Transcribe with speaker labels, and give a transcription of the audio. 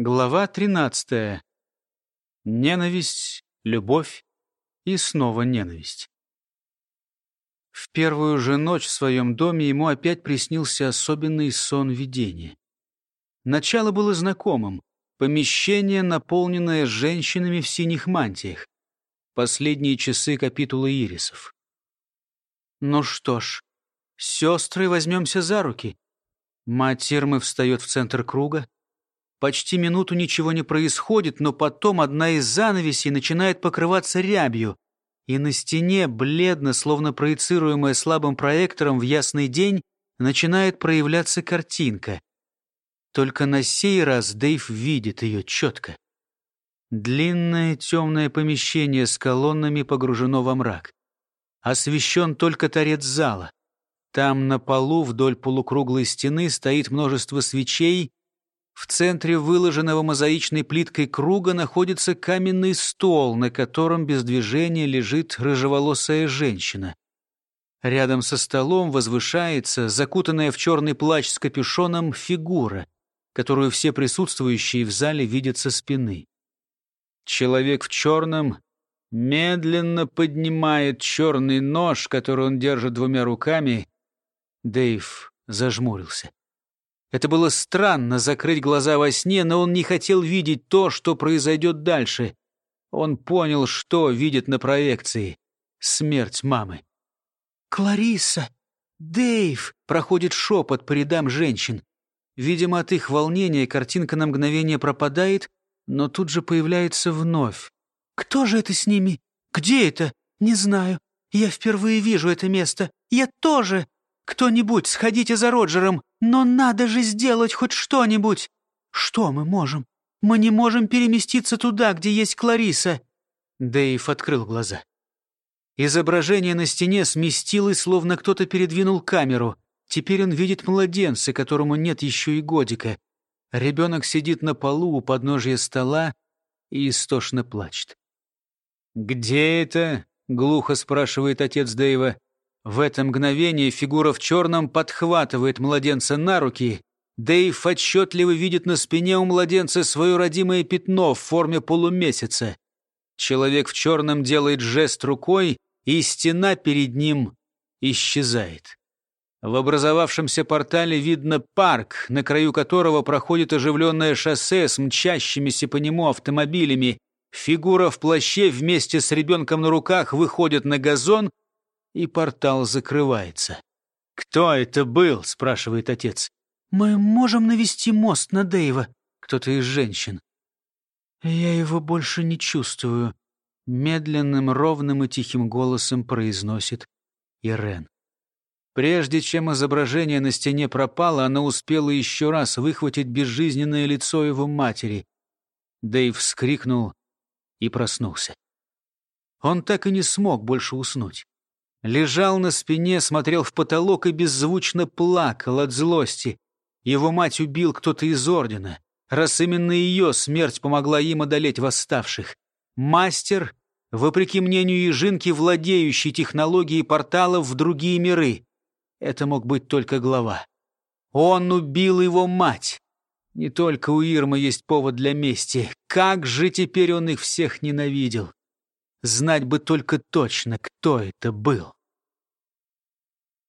Speaker 1: Глава 13. Ненависть, любовь и снова ненависть. В первую же ночь в своем доме ему опять приснился особенный сон видения. Начало было знакомым. Помещение, наполненное женщинами в синих мантиях. Последние часы капитулы ирисов. Ну что ж, сестры, возьмемся за руки. Мать Ирмы встает в центр круга. Почти минуту ничего не происходит, но потом одна из занавесей начинает покрываться рябью, и на стене, бледно, словно проецируемая слабым проектором в ясный день, начинает проявляться картинка. Только на сей раз Дэйв видит ее четко. Длинное темное помещение с колоннами погружено во мрак. Освещен только торец зала. Там на полу вдоль полукруглой стены стоит множество свечей, в центре выложенного мозаичной плиткой круга находится каменный стол, на котором без движения лежит рыжеволосая женщина. Рядом со столом возвышается, закутанная в черный плащ с капюшоном, фигура, которую все присутствующие в зале видят со спины. Человек в черном медленно поднимает черный нож, который он держит двумя руками. Дэйв зажмурился. Это было странно закрыть глаза во сне, но он не хотел видеть то, что произойдет дальше. Он понял, что видит на проекции. Смерть мамы. «Клариса! Дэйв!» — проходит шепот по рядам женщин. Видимо, от их волнения картинка на мгновение пропадает, но тут же появляется вновь. «Кто же это с ними? Где это? Не знаю. Я впервые вижу это место. Я тоже!» «Кто-нибудь, сходите за Роджером, но надо же сделать хоть что-нибудь!» «Что мы можем? Мы не можем переместиться туда, где есть Клариса!» Дэйв открыл глаза. Изображение на стене сместилось, словно кто-то передвинул камеру. Теперь он видит младенца, которому нет еще и годика. Ребенок сидит на полу у подножия стола и истошно плачет. «Где это?» — глухо спрашивает отец Дэйва. В это мгновение фигура в черном подхватывает младенца на руки. Дэйв отчетливо видит на спине у младенца свое родимое пятно в форме полумесяца. Человек в черном делает жест рукой, и стена перед ним исчезает. В образовавшемся портале видно парк, на краю которого проходит оживленное шоссе с мчащимися по нему автомобилями. Фигура в плаще вместе с ребенком на руках выходит на газон и портал закрывается. «Кто это был?» — спрашивает отец. «Мы можем навести мост на Дэйва», — кто-то из женщин. «Я его больше не чувствую», — медленным, ровным и тихим голосом произносит Ирен. Прежде чем изображение на стене пропало, она успела еще раз выхватить безжизненное лицо его матери. Дэйв вскрикнул и проснулся. Он так и не смог больше уснуть. Лежал на спине, смотрел в потолок и беззвучно плакал от злости. Его мать убил кто-то из Ордена, раз именно ее смерть помогла им одолеть восставших. Мастер, вопреки мнению Ежинки, владеющий технологией порталов в другие миры. Это мог быть только глава. Он убил его мать. Не только у Ирмы есть повод для мести. Как же теперь он их всех ненавидел? Знать бы только точно, кто это был.